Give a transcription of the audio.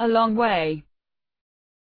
a long way.